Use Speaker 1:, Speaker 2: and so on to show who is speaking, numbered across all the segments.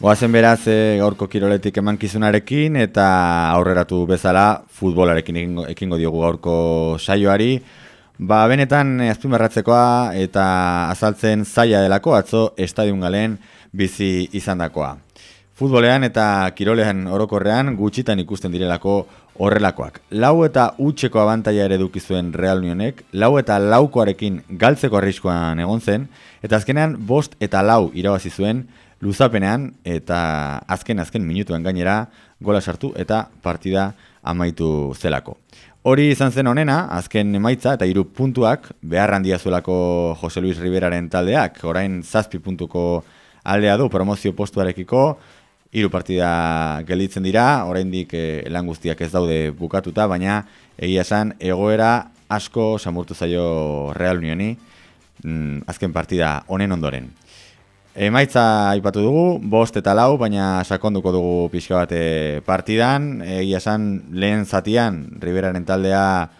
Speaker 1: Goazen beraz e, gaurko kiroletik emankizunarekin eta aurreratu bezala futbolarekin ekingo, ekingo diogu gaurko saioari. Ba, benetan azpimarratzekoa eta azaltzen zaila delako atzo estadion galen bizi izandakoa. Futbolean eta kirolean orokorrean gutxitan ikusten direlako horrelakoak. Lau eta utxeko abantaia ere dukizuen Real Unionek, lau eta laukoarekin galtzeko arriskoan egon zen, eta azkenean bost eta lau irabazi zuen luzapenean eta azken azken minutuen gainera gola sartu eta partida amaitu zelako. Hori izan zen honena, azken emaitza eta hiru puntuak behar handia zuelako Jose Luis Riberaren taldeak, orain zazpi puntuko aldea du promozio postuarekiko, hiru partida gelditzen dira, oraindik eh, lan guztiak ez daude bukatuta, baina egia esan egoera asko samurtu zaio Real Unioni mm, azken partida honen ondoren. Emaitza aipatu dugu, bost eta lau, baina sakonduko dugu pixka bate partidan. Egia esan lehen zatian, Riberaren taldea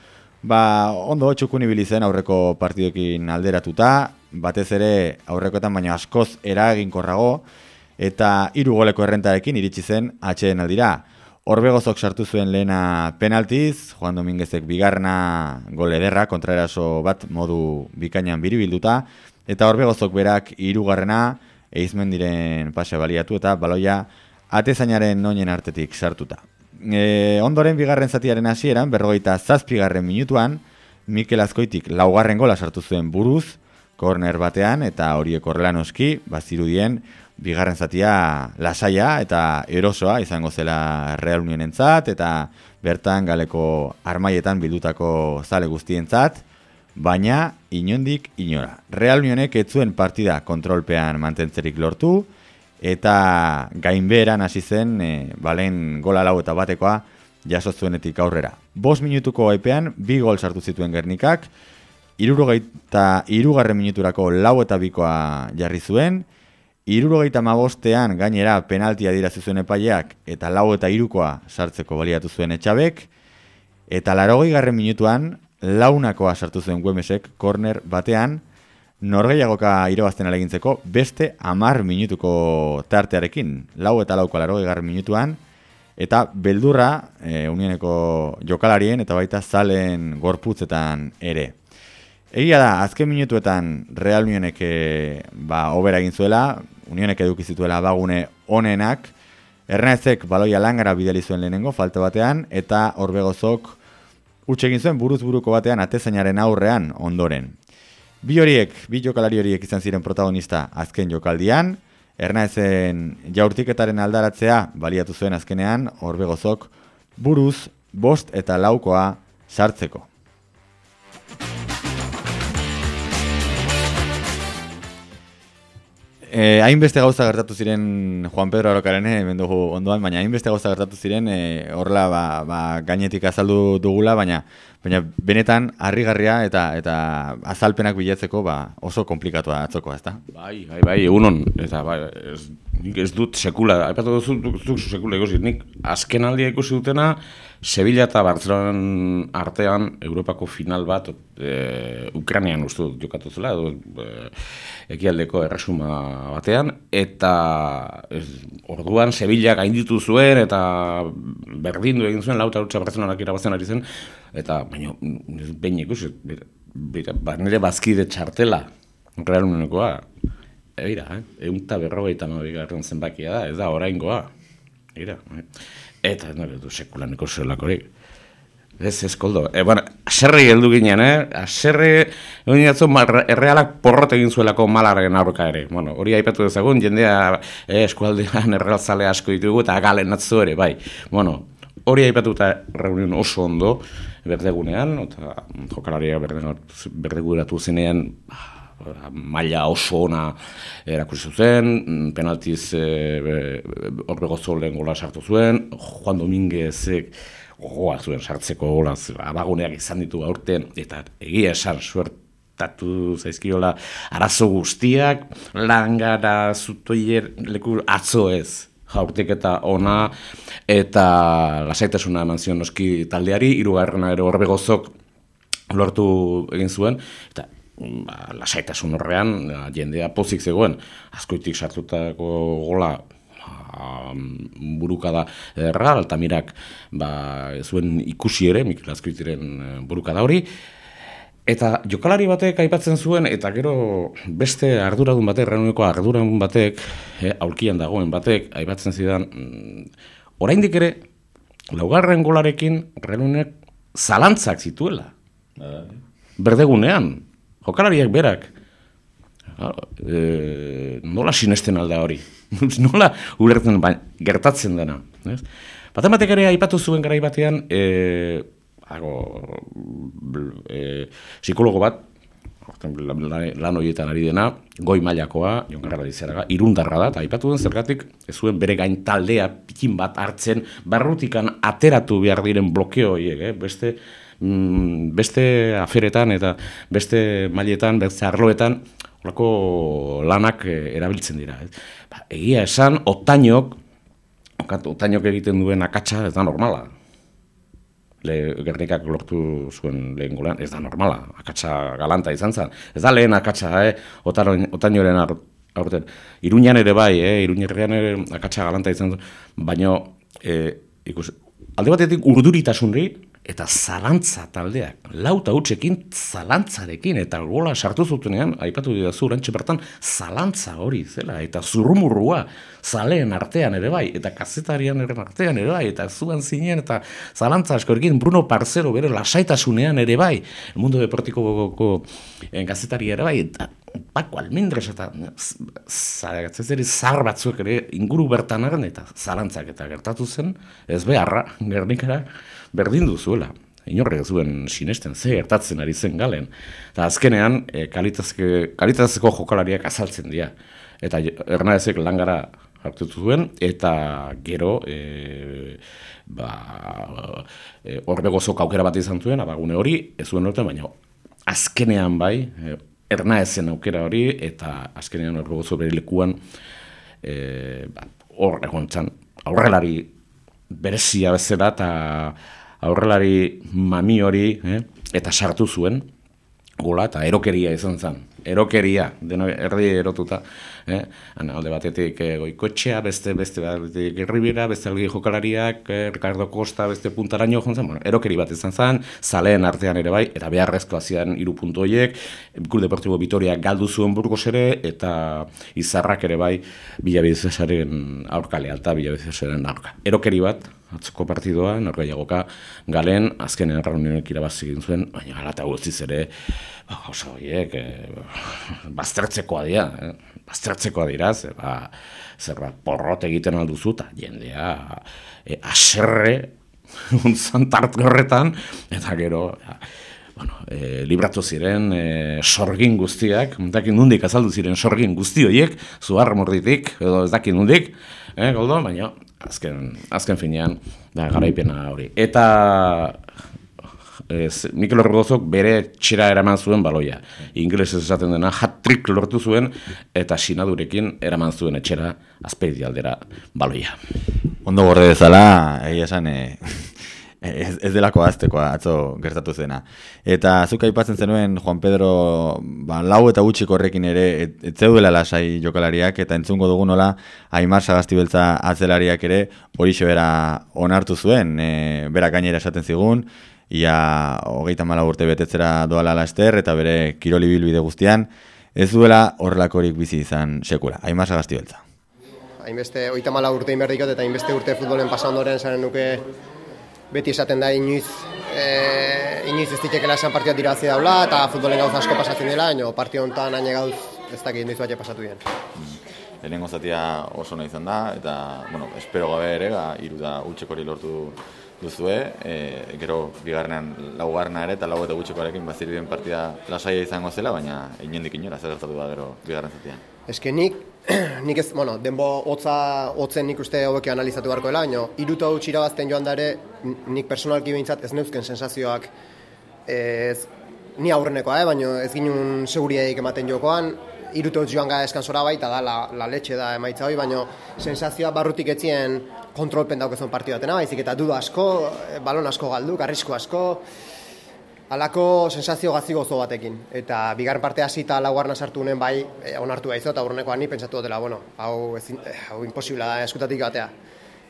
Speaker 1: ba, ondo txukun zen aurreko partidokin alderatuta, batez ere aurrekoetan baina askoz eraginkorrago, eta hiru goleko errentarekin iritsi zen atxeen aldira. Orbegozok sartu zuen lehena penaltiz, Juan Dominguezek bigarna gole ederra, kontraeraso bat modu bikainan biribilduta, eta Orbegozok berak hirugarrena eizmen diren pase baliatu eta baloia atezainaren noinen artetik sartuta. E, ondoren bigarren zatiaren hasieran berrogeita zazpigarren minutuan, Mikel Azkoitik laugarren gola sartu zuen buruz, korner batean eta horiek horrela noski, bazirudien, bigarren zatia lasaia eta erosoa izango zela Real Unionentzat eta bertan galeko armaietan bildutako zale guztientzat, baina inondik inora. Real Unionek etzuen partida kontrolpean mantentzerik lortu, eta gainberan hasi zen, e, balen gola lau eta batekoa jasotzuenetik aurrera. Bos minutuko epean, bi gol sartu zituen gernikak, irurogeita irugarren minuturako lau eta bikoa jarri zuen, irurogeita mabostean gainera penaltia dira zuen epaileak, eta lau eta irukoa sartzeko baliatu zuen etxabek, eta larogei garren minutuan, launakoa sartu zen Guemesek korner batean, norgeiagoka irabazten alegintzeko beste amar minutuko tartearekin, lau eta lauko garren minutuan, eta beldurra e, unioneko jokalarien eta baita zalen gorputzetan ere. Egia da, azken minutuetan Real Unionek e, ba, obera egin zuela, Unionek edukizituela bagune onenak, Ernezek baloia langara bideli zuen lehenengo, falta batean, eta Orbegozok utxe egin zuen buruz buruko batean atezainaren aurrean ondoren. Bi horiek, bi jokalari horiek izan ziren protagonista azken jokaldian, Ernaezen jaurtiketaren aldaratzea baliatu zuen azkenean, horbegozok buruz, bost eta laukoa sartzeko. Eh, hainbeste gauza gertatu ziren Juan Pedro Arokaren, eh, ondoan, baina hainbeste gauza gertatu ziren eh, horrela ba, ba, gainetik azaldu dugula, baina baina benetan harrigarria eta eta azalpenak bilatzeko ba, oso komplikatua atzoko, ezta?
Speaker 2: Bai, bai, bai, egunon, eta bai, ez, nik ez dut sekula, aipatu duzu sekula ikusi, nik azken aldia ikusi dutena, Sevilla eta Barcelona artean Europako final bat e, Ukrainian uste dut jokatu zela, edo, e, ekialdeko erresuma batean, eta ez, orduan Sevilla gainditu zuen, eta berdindu egin zuen, lauta utxa Barcelonak irabazten ari zen, eta baina behin ikusi, ba, nire bazkide txartela, Real Unionekoa, Eira, eh? egun eta berrogeita mabigarren zenbakia da, ez da, oraingoa. Eira, eh? Eta, no, du sekulaneko zelakorik. Ez, ez, koldo. E, bueno, aserri heldu ginen, eh? Aserri, egin jatzu, errealak porrot egin zuelako malaren aurka ere. Bueno, hori aipatu dezagun, jendea eh, eskualdean errealzale asko ditugu eta galen atzu ere, bai. Bueno, hori aipatu eta reunion oso ondo, berdegunean, eta jokalaria berdeguratu zenean, maila oso ona erakusi zen, penaltiz e, orbego lehen gola sartu zuen, Juan Dominguezek gogoa zuen sartzeko gola abaguneak izan ditu aurten, eta egia esan suertatu zaizkiola arazo guztiak, langara zutoier leku atzo ez, jaurtik eta ona, eta lasaitasuna eman zion noski taldeari, irugarrena ere horbegozok lortu egin zuen, eta ba, lasaitasun horrean, jendea pozik zegoen, askoitik sartutako gola, ba, mm, burukada erra, Altamirak ba, zuen ikusi ere, Mikel Azkritiren eh, burukada hori, Eta jokalari batek aipatzen zuen, eta gero beste arduradun batek, renuneko arduradun batek, eh, aulkian dagoen batek, aipatzen zidan, mm, oraindik ere, laugarren golarekin renunek zalantzak zituela. Berdegunean, jokalariak berak, e, nola sinesten alda hori, nola ulertzen, ba, gertatzen dena. Baten batek ere aipatu zuen gara batean, e, hago, e, psikologo bat, lan horietan ari dena, goi mailakoa, jonkarra dizeraga, irundarra da, eta aipatu den zergatik, ez zuen bere gain taldea pikin bat hartzen, barrutikan ateratu behar diren blokeo horiek, eh? beste, mm, beste aferetan eta beste mailetan, beste arloetan, horako lanak eh, erabiltzen dira. Ba, egia esan, otainok, otainok egiten duen akatsa, ez da normala, le, gernikak lortu zuen lehen golean, ez da normala, akatsa galanta izan zen. Ez da lehen akatsa, eh, otainoren aurten. Iruñan ere bai, eh, Iruñerrean ere akatsa galanta izan zen, baina eh, ikus, alde batetik urduritasunri, eta zalantza taldeak, lauta utxekin zalantzarekin, eta gola sartu zutenean, aipatu dira zu, bertan, zalantza hori, zela, eta zurrumurrua, zaleen artean ere bai, eta kazetarian ere artean ere bai, eta zuan zinen, eta zalantza asko Bruno Parcero bere lasaitasunean ere bai, el mundo deportiko gogoko en kazetari ere bai, eta Paco Almendres eta zari zar batzuk ere inguru bertan eta zalantzak eta gertatu zen, ez beharra, gernikara, berdin duzuela. Inorre zuen sinesten ze gertatzen ari zen galen. Eta azkenean, e, kalitatezko jokalariak azaltzen dira. Eta ernaezek langara hartu zuen, eta gero, e, ba, e, aukera bat izan zuen, abagune hori, ez zuen orten, baina azkenean bai, ernaezen aukera hori, eta azkenean orbegozo bere lekuan, e, ba, hor egon txan, aurrelari berezia bezala, eta aurrelari mami hori, eh, eta sartu zuen, gola, eta erokeria izan zen erokeria, deno erdi erotuta, eh? alde batetik eh, goikotxea, beste, beste, beste gerribira, beste algi jokalariak, eh, Ricardo Costa, beste puntaraino jontzen, bueno, erokeri bat izan zen, zaleen artean ere bai, eta beharrezko azian iru puntu horiek, Kul Deportibo Vitoria galdu zuen burgos ere, eta izarrak ere bai, bilabidezaren aurka lealta, bilabidezaren aurka. Erokeri bat, atzoko partidoa, norgaiagoka, galen, azken erraunionek irabazi egin zuen, baina galata guztiz ere, oso horiek, e, baztertzekoa dira, eh? baztertzekoa dira, zer, ba, zer ba, porrot egiten alduzu, eta jendea e, aserre, untzan tartu horretan, eta gero, ja, bueno, e, libratu ziren e, sorgin guztiak, dakin nundik azaldu ziren sorgin guzti horiek, zuhar morditik, edo ez dakin nundik, eh, goldo, baina azken, azken finean, da, garaipena hori. Eta ez, Mikel Orgozok bere txera eraman zuen baloia. Ingles ez esaten dena, hat-trick lortu zuen, eta sinadurekin eraman zuen etxera azpeidi aldera baloia.
Speaker 1: Ondo gorde bezala, egia esan, e, ez, ez delako aztekoa atzo gertatu zena. Eta zuk aipatzen zenuen Juan Pedro ba, lau eta gutxiko horrekin ere ez zeudela lasai jokalariak eta entzungo dugu nola Aimar Sagastibeltza atzelariak ere hori bera onartu zuen, e, bera gainera esaten zigun, ia hogeita mala urte betetzera doala laster eta bere kiroli bilbide guztian, ez duela horrelakorik bizi izan sekula. Aimar sagazti beltza.
Speaker 3: Hainbeste, oita mala urte inberdikot eta hainbeste urte futbolen pasandoren zaren nuke beti esaten da inoiz, e, inoiz ez ditekela esan partioa dirazi daula eta futbolen gauz asko pasatzen dela, ino partio honetan haine gauz ez dakit inoiz bat pasatu dien.
Speaker 1: Lehenengo zatia oso nahi izan da, eta, bueno, espero gabe ere, ba, iru da utxekori lortu duzue, e, gero bigarrenan laugarrena ere eta lau eta gutxikoarekin bazirudien partida lasaia izango zela, baina inondik inora zer gertatu da gero bigarren zatian.
Speaker 3: Eske nik, ez, bueno, denbo hotza hotzen nik uste hauek analizatu beharko dela, baina irutu hau txirabazten joan dare, nik personalki behintzat ez neuzken sensazioak ez, ni aurrenekoa, eh, baina ez ginen seguriaik ematen jokoan, irutu joan gara eskansora baita da, la, la letxe da emaitza hori, baina sensazioa barrutik etzien kontrolpen daukezun partio batena, baizik eta duda asko, eh, balon asko galdu, garrisko asko, Alako sensazio gazi gozo batekin. Eta bigarren parte hasi eta laugarna sartu nuen bai, e, onartu baizu eta aurrenekoan ni pentsatu dutela, bueno, hau, ezin, eh, hau imposibla da eskutatik batea.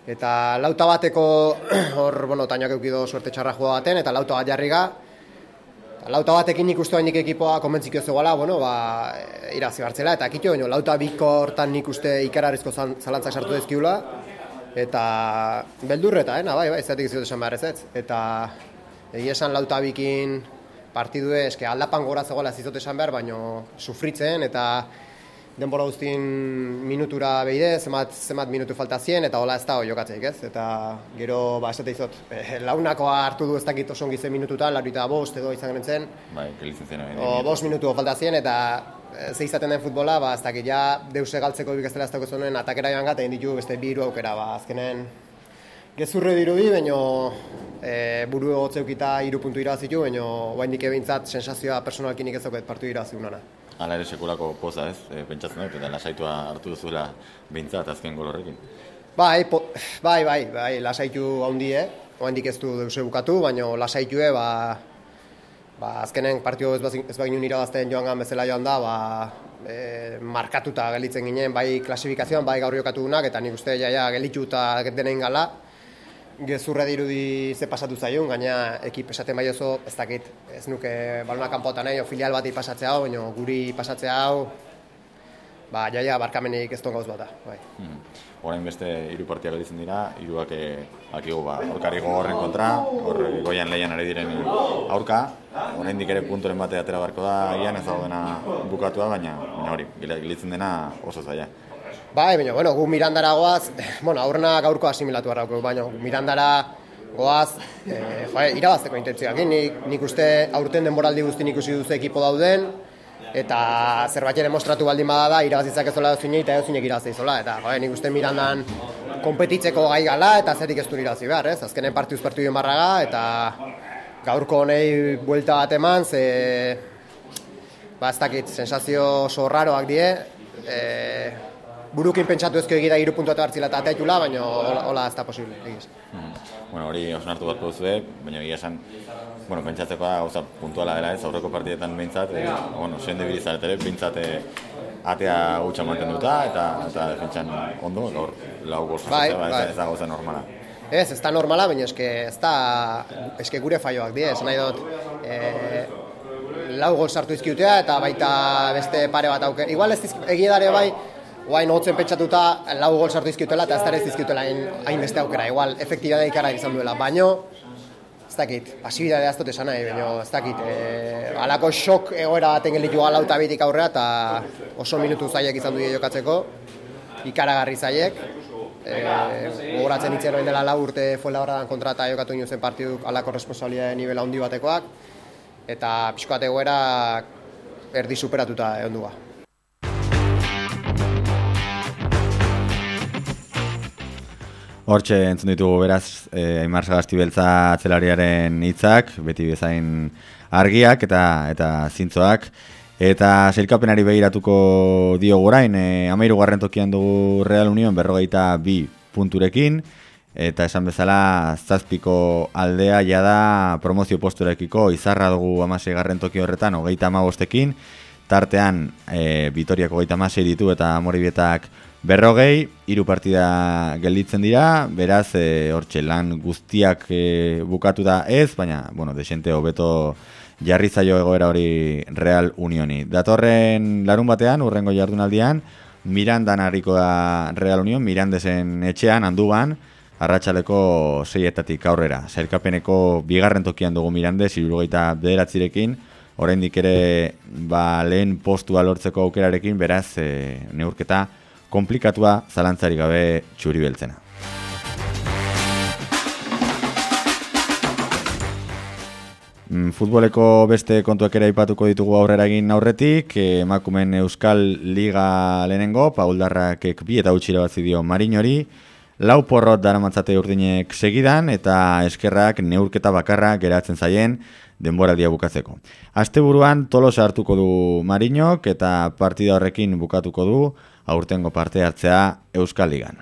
Speaker 3: Eta lauta bateko, hor, bueno, tainak eukido suerte txarra joa baten, eta lauta bat jarri ga, Lauta batekin nik uste nik ekipoa konbentzik ez zegoela, bueno, ba, irazi hartzela, eta kitio, baino, lauta biko hortan nik uste ikararrizko zalantzak sartu dezkiula, eta beldurreta, eh, bai, bai, zeatik ez esan behar ez ez. Eta egia esan lauta bikin partidu eske aldapan gora zegoela ez esan behar, baino sufritzen, eta denbora guztien minutura behide, zemat, zemat minutu falta zien, eta hola ez da jokatzeik, ez? Eta gero, ba, esate izot, eh, launakoa hartu du ez dakit oso gize minututa, larita bost edo izan gentzen.
Speaker 1: Bai, gelitzen zen.
Speaker 3: O, bost minutu falta zien, eta e, ze izaten den futbola, ba, ez dakit, ja, deuse galtzeko bikaztela ez dago zuen, atakera joan gata, ditu beste biru aukera, ba, azkenen, gezurre dirudi, baino e, buru egotzeukita iru puntu irazitu, baino, bain dik ebintzat, sensazioa personalkinik ez dauket partu irazi unana.
Speaker 1: Hala ere sekulako poza ez, e, pentsatzen dut, eta lasaitua hartu duzuela bintzat azken gol horrekin.
Speaker 3: Bai, po, bai, bai, bai, lasaitu handi, eh? Oendik ez du deuse bukatu, baina lasaitu, ba, ba, azkenen partio ez, ez bagin irabazten joan gan bezala joan da, ba, e, markatuta gelitzen ginen, bai klasifikazioan, bai gaur jokatu eta nik uste jaia ja, gelituta denein gala, gezurra dirudi ze pasatu zaion, gaina ekip esaten bai oso, ez dakit, ez nuke balona kanpotan nahi, filial bati pasatzea hau, baina guri pasatzea hau, ba, jaia barkamenik ez gauz bata. Bai.
Speaker 1: Hmm. Orain beste hiru partiak gelditzen dira, hiruak eh, akigu ba, aurkari gogorren kontra, hor goian leian ari diren aurka, orain ere punturen bate atera barko da, gian ez dago bukatua, baina, baina hori, gelditzen dena oso zaila.
Speaker 3: Bai, baina, bueno, gu Mirandara goaz, bueno, aurrena gaurko asimilatu harrako, baina Mirandara goaz, e, jo, irabazteko intentzioak, nik, nik uste aurten denboraldi guzti nik usi duzu ekipo dauden, eta zerbait ere mostratu baldin bada da, irabazitzak ez zola duzine, eta zinek irabazte izola, eta jo, nik uste Mirandan kompetitzeko gai gala, eta zerik ez du irabazi behar, ez? Azkenen partiuz partu duen barraga, eta gaurko honei buelta bat eman, ze... Ba, ez dakit, sensazio oso raroak die, e, burukin pentsatu ezko egira iru puntuatu hartzila eta ateatula, baina hola ez da posible. Egiz.
Speaker 1: Hmm. Bueno, hori osan hartu bat duzue, baina egia esan, bueno, pentsatzeko da, gauza puntuala dela ez, aurreko partidetan behintzat, e, bueno, sende bidizat ere, behintzat e, atea gutxa mantenduta, eta, eta defentsan ondo, gaur lau gozatzen, bai, ba, bai. ez, da gauza normala.
Speaker 3: Ez, ez da normala, baina eske, ez da, eske gure faioak die, ez nahi dut, e, lau gol sartu izkiutea, eta baita beste pare bat auker. Igual ez egiedare bai, Oain hotzen pentsatuta lau gol sartu izkiutela eta ez dara izkiutela hain beste aukera. Igual, efektibadea ikara izan duela. Baino, ez dakit, pasibidadea ez dut esan nahi, baina ez dakit. E, alako xok egoera baten gelitu galauta bitik aurrea eta oso minutu zaiek izan du jokatzeko. Ikaragarri zaiek. E, gogoratzen itzen dela lau urte fuela horretan kontrata jokatu zen partiduk alako responsabilia nivela handi batekoak. Eta pixkoat egoera erdi superatuta egon duga.
Speaker 1: Hortxe entzun ditugu beraz, eh, Aimar Sagasti beltza atzelariaren hitzak, beti bezain argiak eta eta zintzoak. Eta zelkapenari behiratuko dio gorain, eh, amairu garren tokian dugu Real Union berrogeita bi punturekin, eta esan bezala zazpiko aldea jada promozio posturekiko izarra dugu amasei garren toki horretan, hogeita amabostekin, tartean e, Vitoriako hogeita amasei ditu eta Moribietak Berrogei, hiru partida gelditzen dira, beraz, e, hortxe, lan guztiak e, bukatu da ez, baina, bueno, desente hobeto jarri zaio egoera hori Real Unioni. Datorren larun batean, urrengo jardunaldian, Mirandan harriko da Real Union, Mirandesen etxean, handuan, arratsaleko seietatik aurrera. Zailkapeneko bigarren tokian dugu Mirandez, irurogeita bederatzirekin, oraindik ere ba, lehen postua lortzeko aukerarekin, beraz, e, neurketa, komplikatua zalantzari gabe txuri beltzena. Mm, futboleko beste kontuak ere aipatuko ditugu aurrera egin aurretik, emakumen Euskal Liga lehenengo, Pauldarrak bi eta utxira bat dio Marinori, lau porrot dara matzate urdinek segidan eta eskerrak neurketa bakarra geratzen zaien denbora dia bukatzeko. Asteburuan tolos hartuko du Marinok eta partida horrekin bukatuko du, aurtengo parte hartzea Euskal Ligan.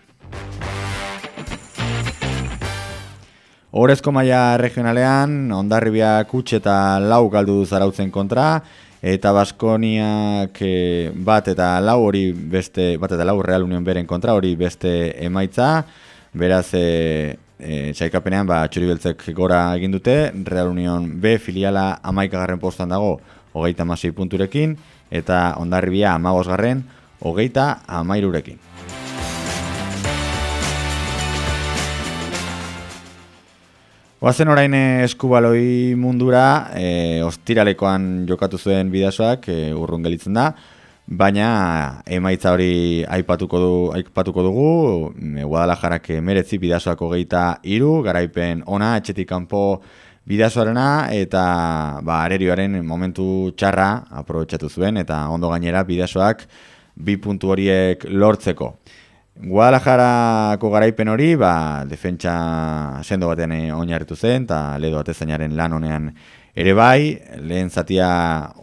Speaker 1: Horezko maila regionalean, ondarribia kutxe eta lau galdu zarautzen kontra, eta Baskoniak e, bat eta lau hori beste, bat eta lau Real Union beren kontra hori beste emaitza, beraz e, e, txaikapenean ba, txuri gora egin dute, Real Union B filiala amaikagarren postan dago, hogeita masei punturekin, eta ondarribia amagosgarren, hogeita amairurekin. Oazen orain eh, eskubaloi mundura, e, ostiralekoan jokatu zuen bidasoak, e, urrun gelitzen da, baina emaitza hori aipatuko, du, aipatuko dugu, e, Guadalajarak meretzi bidasoako geita iru, garaipen ona, etxetik kanpo bidasoarena, eta ba, arerioaren momentu txarra aprobetsatu zuen, eta ondo gainera bidasoak bi puntu horiek lortzeko. Guadalajarako garaipen hori, ba, defentsa sendo batean eh, oinarritu zen, eta ledo atezainaren lan honean ere bai, lehen zatia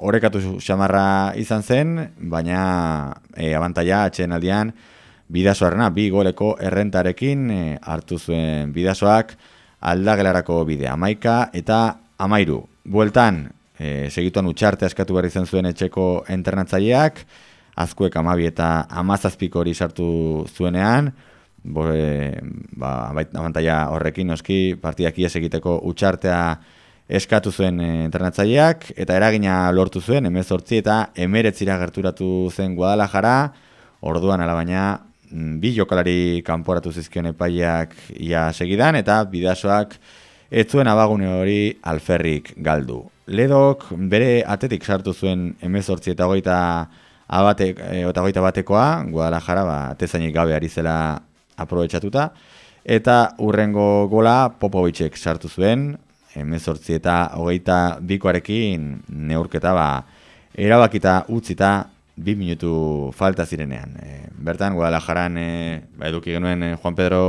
Speaker 1: horrekatu xamarra izan zen, baina e, abantaia atxeen aldean bidazoarena, bi goleko errentarekin e, hartu zuen bidazoak aldagelarako bidea, amaika eta amairu. Bueltan, e, segituan utxarte askatu behar izan zuen etxeko internatzaileak, azkuek amabi eta amazazpiko hori sartu zuenean, bo, e, ba, abantaia horrekin noski partidak ies egiteko utxartea eskatu zuen e, internatzaileak, eta eragina lortu zuen, emezortzi eta emeretzira gerturatu zen Guadalajara, orduan alabaina mm, bi jokalari kanporatu zizkion epaiak ia segidan, eta bidasoak ez zuen abagune hori alferrik galdu. Ledok bere atetik sartu zuen emezortzi eta hogeita abatek, e, eta goita batekoa, Guadalajara, ba, tezainik gabe ari zela aprobetsatuta, eta urrengo gola Popovicek sartu zuen, emezortzi eta hogeita bikoarekin neurketa ba, erabakita utzita bi minutu falta zirenean. E, bertan, Guadalajaran e, ba, eduki genuen Juan Pedro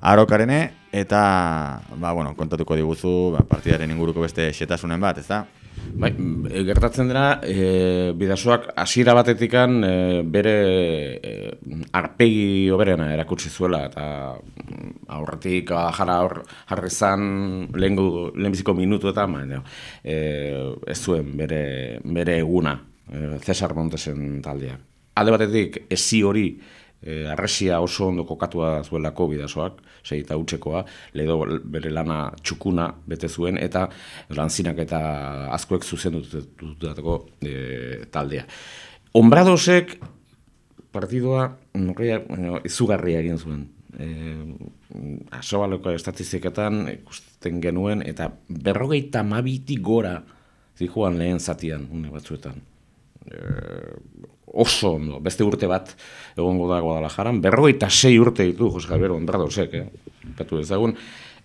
Speaker 1: Arokarene, eta ba, bueno, kontatuko diguzu ba, partidaren inguruko beste xetasunen bat, ez da?
Speaker 2: Bai, e, gertatzen dira, e, bidazoak hasiera batetikan e, bere e, arpegi oberena erakutsi zuela, eta mm, aurretik jara hor jarrezan lehenko, lehenbiziko minutu eta baina, e, ez zuen bere, bere eguna, e, Cesar Montesen taldea. Alde batetik, ezi hori, e, arresia oso ondo kokatua zuelako bidasoak, sei eta utxekoa, ledo bere lana txukuna bete zuen, eta lanzinak eta azkoek zuzen dututako e, taldea. Ombradosek partidua norria, izugarria egin zuen. E, asobaleko estatiziketan ikusten genuen, eta berrogeita mabitik gora zijoan lehen zatian, une batzuetan. E, oso ondo, beste urte bat egongo da Guadalajaran, berrogeita sei urte ditu Jose Javier Ondradosek, eh? patu ezagun,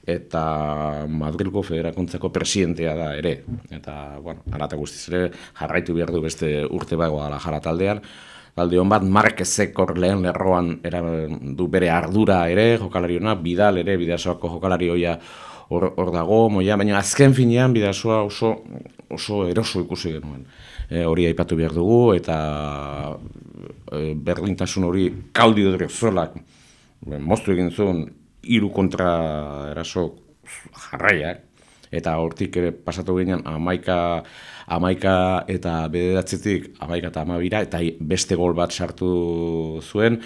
Speaker 2: eta Madrilko Federakuntzako presidentea da ere. Eta, bueno, arata guztiz ere, jarraitu behar du beste urte bat Guadalajara taldean, Alde hon bat, Marquezek hor lehen lerroan era, du bere ardura ere, jokalari hona, Bidal ere, bidasoako jokalari hoia hor, dago, moia, baina azken finean bidasoa oso, oso eroso ikusi genuen e, hori aipatu behar dugu, eta e, berdintasun hori kaldi dut zolak, e, moztu egin zuen, iru kontra eraso jarraiak, eta hortik ere pasatu ginen amaika, amaika eta bederatzetik amaika eta amabira, eta beste gol bat sartu zuen,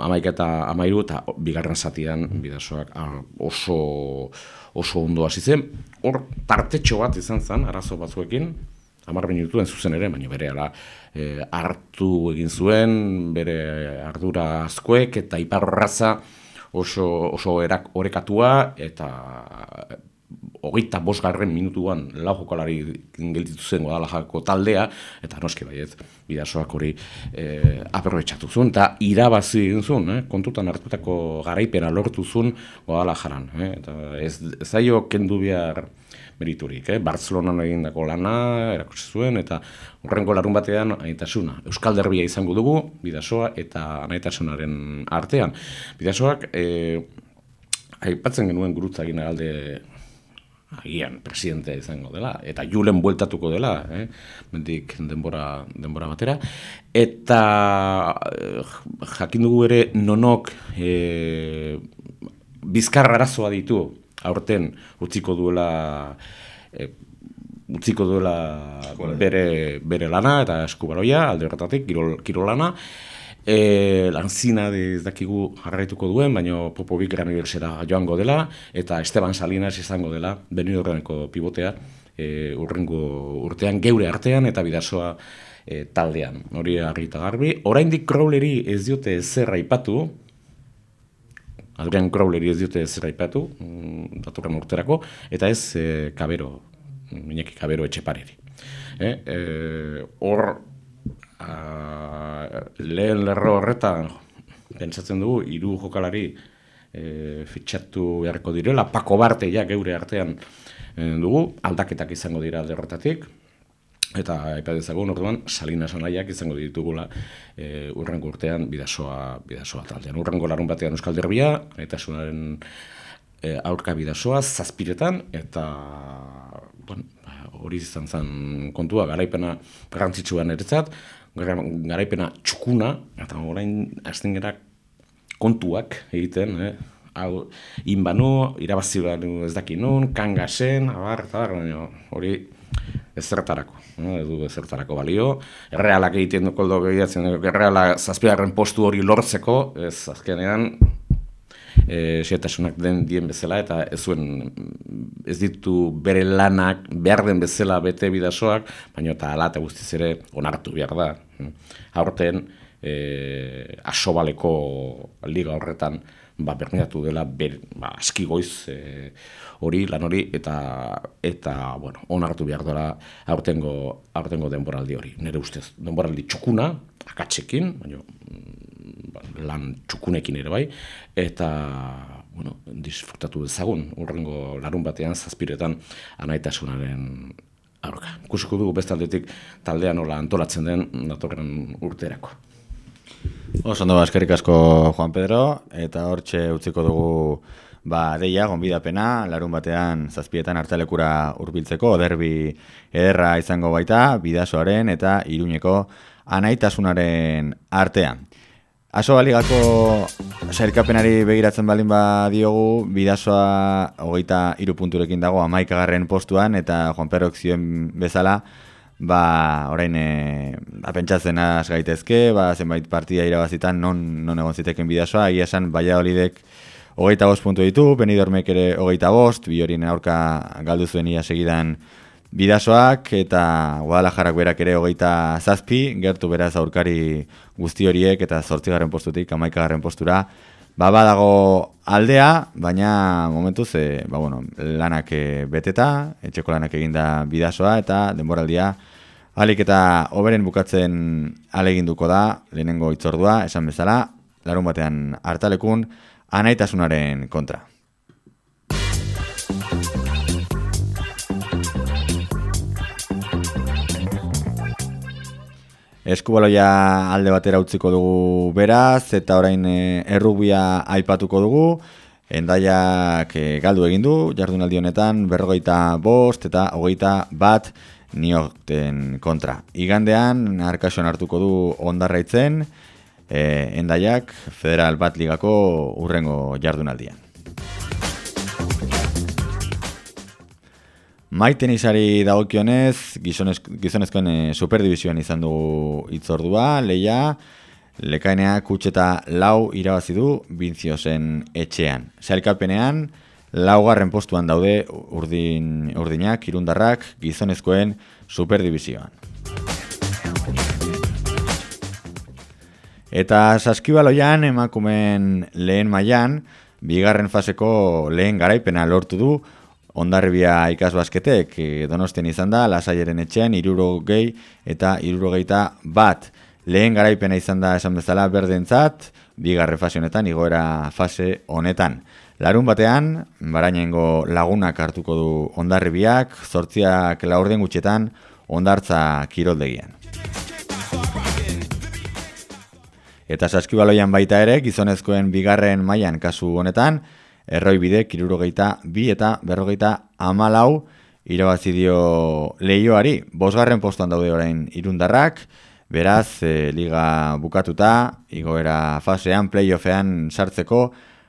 Speaker 2: amaika eta amairu, eta bigarren zatian bidazoak oso, oso ondo hasi zen. Hor, tartetxo bat izan zen, arazo batzuekin, hamar minutuen zuzen ere, baina bere ala, e, hartu egin zuen, bere ardura azkoek, eta iparraza oso, oso erak, orekatua, eta hogeita bosgarren minutuan lau jokalari gelditu zen Guadalajako taldea, eta noski baiet, bidasoak hori e, aprobetsatu zuen, eta irabazi egin zuen, eh? kontutan hartutako garaipena lortu zuen Guadalajaran. Eh? Eta ez zaio kendu behar meriturik, eh? Barcelonan egindako lana, erakutsi zuen, eta horrengo larun batean anitasuna. Euskal Derbia izango dugu, bidasoa eta anitasunaren artean. Bidasoak, eh, aipatzen genuen gurutzagin alde agian presidentea izango dela, eta julen bueltatuko dela, eh? mendik denbora, denbora batera, eta eh, jakin dugu ere nonok eh, bizkarra arazoa ditu aurten utziko duela e, utziko duela bere, bere lana eta eskubaloia alde horretatik, kirol, kirol lana. E, lanzina ez dakigu jarraituko duen, baina Popovic gran joango dela, eta Esteban Salinas izango dela, benidorreneko pivotea, e, urrengo urtean geure artean eta bidazoa e, taldean. Hori argi eta garbi. Oraindik Crowleri ez diote zer aipatu, Adrian Crowleri ez diote zer aipatu, mm, datorren urterako, eta ez e, kabero, mineki kabero etxepareri. Eh? E, hor, a, lehen lerro horretan, pentsatzen dugu, hiru jokalari e, fitxatu beharko direla, pako barte ja geure artean e, dugu, aldaketak izango dira alderrotatik, eta aipa dezagun orduan Salina Sanaiak izango ditugula e, urrengo urtean bidasoa bidasoa taldean. Urrengo larun batean Euskal Derbia eta sunaren e, aurka bidasoa zazpiretan eta bueno, hori izan zen kontua garaipena garrantzitsuan eretzat, garaipena txukuna eta orain azten gara kontuak egiten, eh? hau inbanu, irabazioan ez daki nun, kangasen, abar, eta hori ezertarako, no? edu ezertarako balio. Errealak egiten duko aldo gehiatzen, erreala zazpigarren postu hori lortzeko, ez azkenean, e, xetasunak den dien bezala, eta ez zuen, ez ditu bere lanak behar den bezala bete bidasoak, baina eta ala eta guztiz ere onartu behar da. Aurten, e, asobaleko liga horretan, ba, bermeatu dela ber, ba, aski goiz e, hori, lan hori, eta, eta bueno, onartu behar dela aurtengo, aurtengo denboraldi hori. Nire ustez, denboraldi txukuna, akatsekin, baina ba, lan txukunekin ere bai, eta bueno, disfrutatu dezagun, urrengo larun batean, zazpiretan, anaitasunaren aurka. Kusiko dugu bestaldetik taldean nola antolatzen den datorren urterako.
Speaker 1: Oso ondo eskerrik asko Juan Pedro, eta hortxe utziko dugu ba, deia, gonbidapena, larun batean zazpietan hartalekura hurbiltzeko derbi ederra izango baita, bidasoaren eta iruñeko anaitasunaren artean. Aso baligako sailkapenari begiratzen balin badiogu, bidasoa hogeita irupunturekin dago amaikagarren postuan, eta Juan Pedro zioen bezala, ba, orain e, ba, pentsatzen az gaitezke, ba, zenbait partida irabazitan non, non egon ziteken bidazoa, agia esan baia olidek hogeita bost puntu ditu, Benidormek ere hogeita bost, bi horien aurka galdu zuen ia segidan bidazoak, eta Guadalajarak berak ere hogeita zazpi, gertu beraz aurkari guzti horiek, eta zortzigarren postutik, amaikagarren postura, Ba, badago aldea, baina momentuz e, ba, bueno, lanak e, beteta, etxeko lanak eginda bidazoa eta denboraldia alik eta oberen bukatzen aleginduko da, lehenengo itzordua, esan bezala, larun batean hartalekun, anaitasunaren kontra. Eskubaloia alde batera utziko dugu beraz, eta orain e, errubia aipatuko dugu. Endaiak e, galdu egin du, jardunaldi honetan, berrogeita bost eta hogeita bat niokten kontra. Igandean, arkasoan hartuko du ondarraitzen, e, endaiak federal bat ligako urrengo jardunaldian. Maiten izari dagokionez, gizonezkoen e, superdivizioan izan dugu itzordua, leia, lekainea kutxeta lau irabazi du bintziozen etxean. Zailkapenean, laugarren postuan daude urdin, urdinak, irundarrak, gizonezkoen superdivizioan. Eta saskibaloian emakumen lehen mailan bigarren faseko lehen garaipena lortu du, Ondarribia ikasbasketek eh, donosten izan da, lasaieren etxean, iruro gehi eta iruro bat. Lehen garaipena izan da esan bezala berdentzat, bigarre fase honetan, igoera fase honetan. Larun batean, barainengo lagunak hartuko du ondarribiak, zortziak laurden gutxetan ondartza kiroldegian. Eta saskibaloian baita ere, gizonezkoen bigarren mailan kasu honetan, erroi bide, kirurogeita bi eta berrogeita amalau irabazi dio lehioari. Bosgarren postuan daude orain irundarrak, beraz, e, liga bukatuta, igoera fasean, playoffean sartzeko,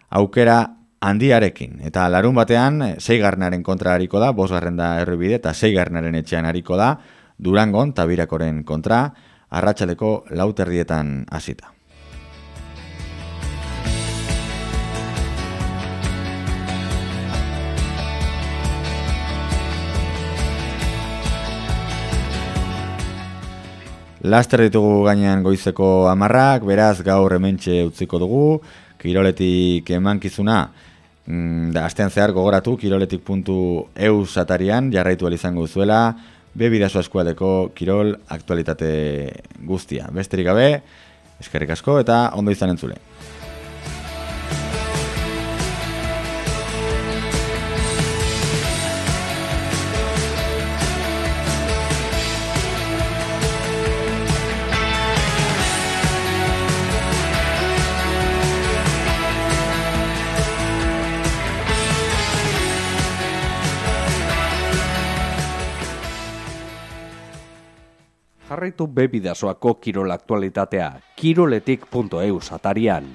Speaker 1: aukera handiarekin. Eta larun batean, zeigarnaren kontra hariko da, bosgarren da erribide, eta zeigarnaren etxean hariko da, Durangon, tabirakoren kontra, arratsaleko lauterdietan hasita. Laster ditugu gainean goizeko amarrak, beraz gaur hementxe utziko dugu, kiroletik emankizuna, mm, da, astean zehar gogoratu, kiroletik.eu satarian jarraitu izango zuela, bebidazo eskualdeko kirol aktualitate guztia. Besterik gabe, eskerrik asko eta ondo izan entzule.
Speaker 4: Jarraitu bebidasoako kirol aktualitatea kiroletik.eu satarian.